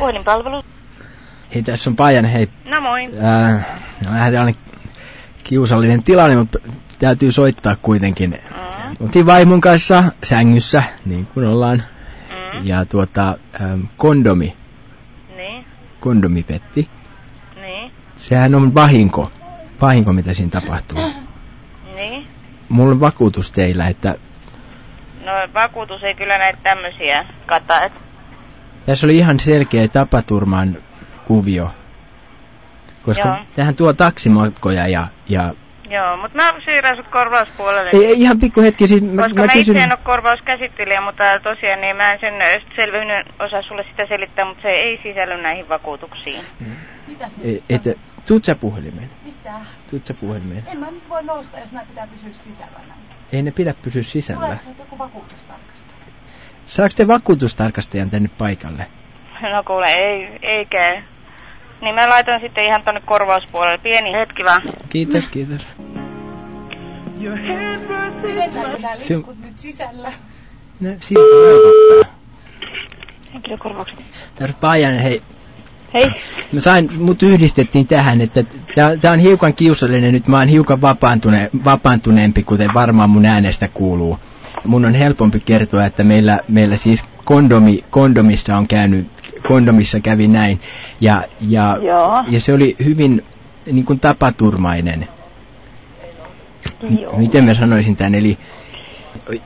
Puhelinpalvelu. Hei, tässä on Pajan, hei. No moi. Ää, vähän tällainen kiusallinen tilanne, mutta täytyy soittaa kuitenkin. Mm. Oltiin vaimon kanssa sängyssä, niin kuin ollaan. Mm. Ja tuota, äm, kondomi, Niin, kondomi petti. niin, Sehän on vahinko, vahinko mitä siinä tapahtuu. niin. Mulla on vakuutus teillä, että No vakuutus ei kyllä näitä tämmöisiä kata. Et, tässä oli ihan selkeä tapaturman kuvio. Koska Joo. tähän tuo taksimatkoja ja, ja joo, mutta mä siirrän sut korvauspuolelle. ei, ihan pikku hetki, siis mä, Koska mä mä, kysyn... itse en ole korvauskäsittelijä, mutta tosiaan niin mä en sen selvinnyt osaa sulle sitä selittää, mutta se ei sisälly näihin vakuutuksiin. Mitä se E- että, tuut sä puhelimeen, Mitä? tuut sä puhelimeen. En mä nyt voi nousta, jos näin pitää pysyä sisällä näin. Ei ne pidä pysyä sisällä. Tuleeko sieltä joku vakuutustarkastaja? Saako te vakuutustarkastajan tänne paikalle? No kuule, ei, ei käy. Niin mä laitan sitten ihan tonne korvauspuolelle. Pieni hetki vaan. Kiitos, kiitos. Pidetäänkö nämä liskut nyt sisällä? No, siitä helpottaa. Henkilökorvaukset. Tässä Paajanen, hei, Hei. mä sain, mut yhdistettiin tähän, että tää, tää on hiukan kiusallinen, nyt mä oon hiukan vapaantune, vapaantuneempi, kuten varmaan mun äänestä kuuluu. Mun on helpompi kertoa, että meillä, meillä siis kondomi, kondomissa on käynyt, kondomissa kävi näin, ja, ja, Joo. ja se oli hyvin niin kuin tapaturmainen. Joo. Miten mä sanoisin tämän, eli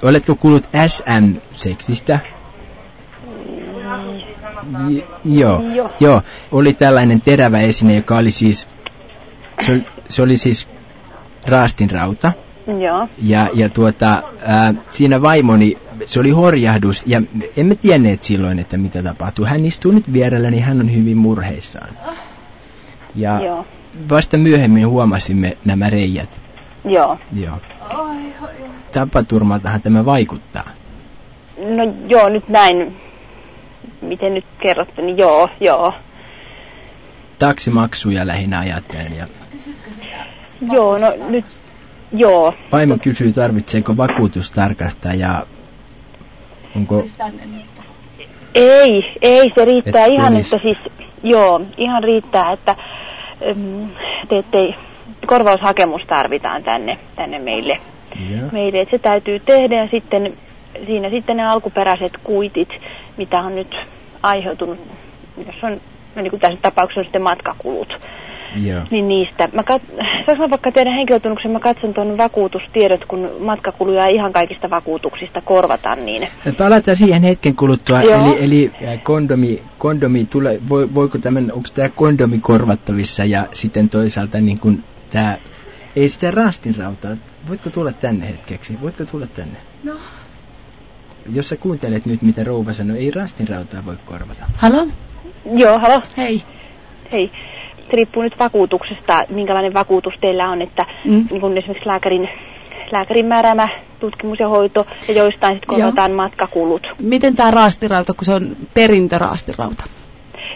oletko kuullut SM-seksistä? Joo, Joo. joo, oli tällainen terävä esine, joka oli siis, se oli, se oli siis raastinrauta. Joo. Ja, ja tuota, ää, siinä vaimoni, se oli horjahdus, ja emme tienneet silloin, että mitä tapahtuu. Hän istuu nyt vierelläni, hän on hyvin murheissaan. Ja Joo. vasta myöhemmin huomasimme nämä reijät. Joo. Joo. Tapaturmaltahan tämä vaikuttaa. No joo, nyt näin. Miten nyt kerrotte, niin joo, joo. Taksimaksuja lähinnä ajattelen. Ja? Joo, no nyt, joo. vaimo kysyy, tarvitseeko vakuutustarkastajaa. Onko. Ei, ei, se riittää Et ihan, tulis. että siis, joo, ihan riittää, että te ette, korvaushakemus tarvitaan tänne, tänne meille. Joo. meille, että se täytyy tehdä ja sitten siinä sitten ne alkuperäiset kuitit, mitä on nyt aiheutunut, jos on, no niin kuin tässä tapauksessa on sitten matkakulut, Joo. niin niistä. Mä kat, saanko mä vaikka tehdä henkilötunnuksen, mä katson tuon vakuutustiedot, kun matkakuluja ei ihan kaikista vakuutuksista korvata, niin Palataan siihen hetken kuluttua. Joo. Eli, eli kondomi, kondomi tulee, voi, voiko tämän, onko tämä kondomi korvattavissa ja sitten toisaalta niin kuin tämä, ei sitä rastinrautaa, voitko tulla tänne hetkeksi, voitko tulla tänne? No. Jos sä kuuntelet nyt mitä rouva sanoi, ei rastinrautaa voi korvata. Halo? joo, halo, Hei. hei. Se riippuu nyt vakuutuksesta, minkälainen vakuutus teillä on, että Mm. niin esimerkiksi lääkärin, lääkärin määräämä tutkimus ja hoito ja joistain sitten Joo. korvataan matkakulut. Miten tämä raastirauta, kun se on perintöraastirauta?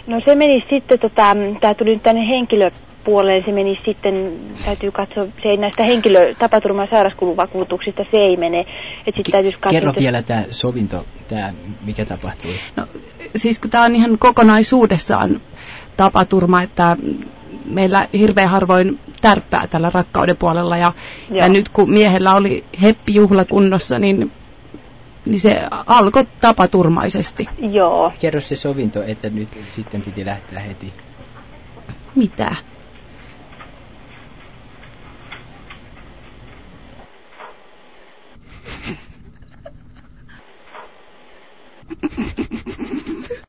No se meni sitten, tota, tämä tuli nyt tänne henkilöpuolelle, se meni sitten, täytyy katsoa, se ei näistä henkilö, tapaturma- ja sairauskuluvakuutuksista se ei mene. Että sitten täytyisi katsoa, Kerro että- vielä tämä sovinto, tämä mikä tapahtui. No, siis kun tämä on ihan kokonaisuudessaan tapaturma, että meillä hirveän harvoin tärppää tällä rakkauden puolella. Ja, Joo. ja nyt kun miehellä oli heppi juhlakunnossa, niin, niin se alkoi tapaturmaisesti. Joo. Kerro se sovinto, että nyt sitten piti lähteä heti. Mitä?